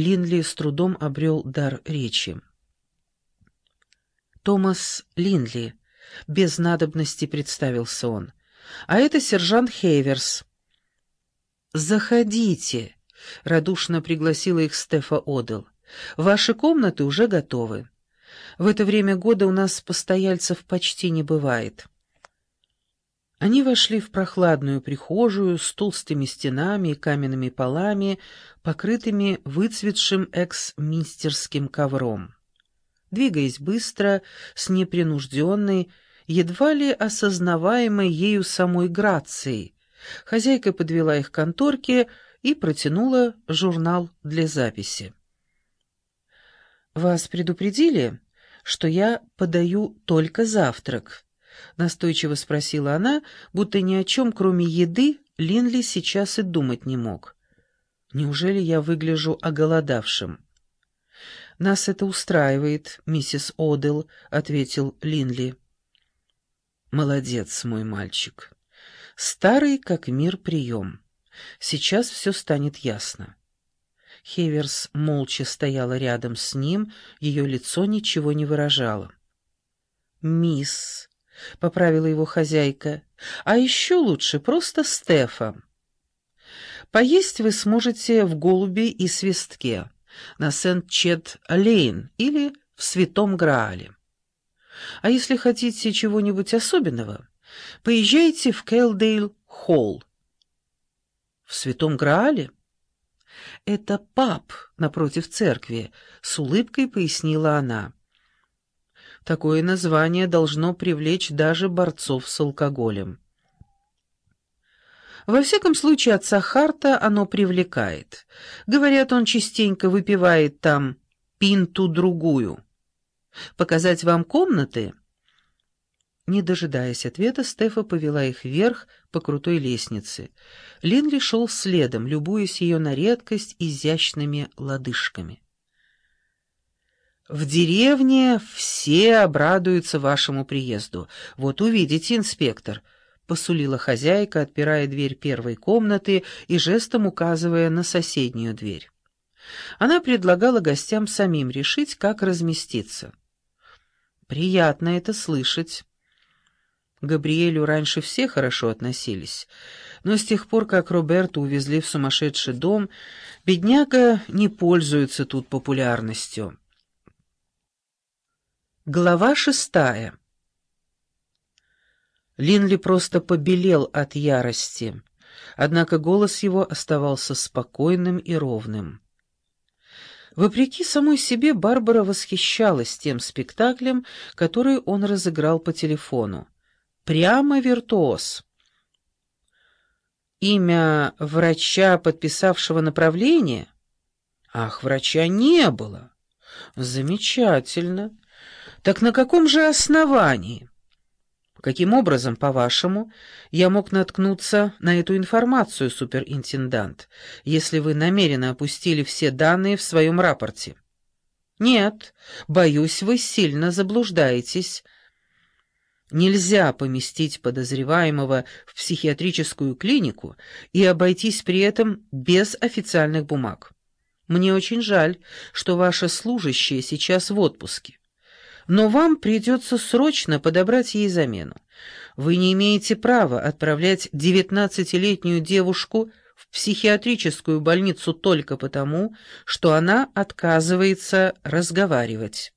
Линли с трудом обрел дар речи. «Томас Линли», — без надобности представился он. «А это сержант Хейверс». «Заходите», — радушно пригласила их Стефа Одел. «Ваши комнаты уже готовы. В это время года у нас постояльцев почти не бывает». Они вошли в прохладную прихожую с толстыми стенами и каменными полами, покрытыми выцветшим экс-минстерским ковром. Двигаясь быстро, с непринужденной, едва ли осознаваемой ею самой грацией, хозяйка подвела их к конторке и протянула журнал для записи. «Вас предупредили, что я подаю только завтрак?» — настойчиво спросила она, будто ни о чем, кроме еды, Линли сейчас и думать не мог. «Неужели я выгляжу оголодавшим?» «Нас это устраивает, миссис Одел», — ответил Линли. «Молодец, мой мальчик. Старый, как мир, прием. Сейчас все станет ясно». Хеверс молча стояла рядом с ним, ее лицо ничего не выражало. «Мисс», — поправила его хозяйка. «А еще лучше просто Стефа. Поесть вы сможете в «Голуби и свистке» на Сент-Чет-Лейн или в Святом Граале. А если хотите чего-нибудь особенного, поезжайте в Кэлдейл-Холл. В Святом Граале? Это паб напротив церкви, с улыбкой пояснила она. Такое название должно привлечь даже борцов с алкоголем. Во всяком случае, отца Харта оно привлекает. Говорят, он частенько выпивает там пинту-другую. Показать вам комнаты?» Не дожидаясь ответа, Стефа повела их вверх по крутой лестнице. Линли шел следом, любуясь ее на редкость изящными лодыжками. В деревне все обрадуются вашему приезду. Вот увидите, инспектор, — посулила хозяйка, отпирая дверь первой комнаты и жестом указывая на соседнюю дверь. Она предлагала гостям самим решить, как разместиться. Приятно это слышать. Габриэлю раньше все хорошо относились, но с тех пор, как Роберту увезли в сумасшедший дом, бедняга не пользуется тут популярностью. Глава шестая. Линли просто побелел от ярости, однако голос его оставался спокойным и ровным. Вопреки самой себе, Барбара восхищалась тем спектаклем, который он разыграл по телефону. Прямо виртуоз. Имя врача, подписавшего направление? Ах, врача не было. Замечательно. Так на каком же основании? Каким образом, по-вашему, я мог наткнуться на эту информацию, суперинтендант, если вы намеренно опустили все данные в своем рапорте? Нет, боюсь, вы сильно заблуждаетесь. Нельзя поместить подозреваемого в психиатрическую клинику и обойтись при этом без официальных бумаг. Мне очень жаль, что ваши служащие сейчас в отпуске но вам придется срочно подобрать ей замену. Вы не имеете права отправлять девятнадцатилетнюю девушку в психиатрическую больницу только потому, что она отказывается разговаривать.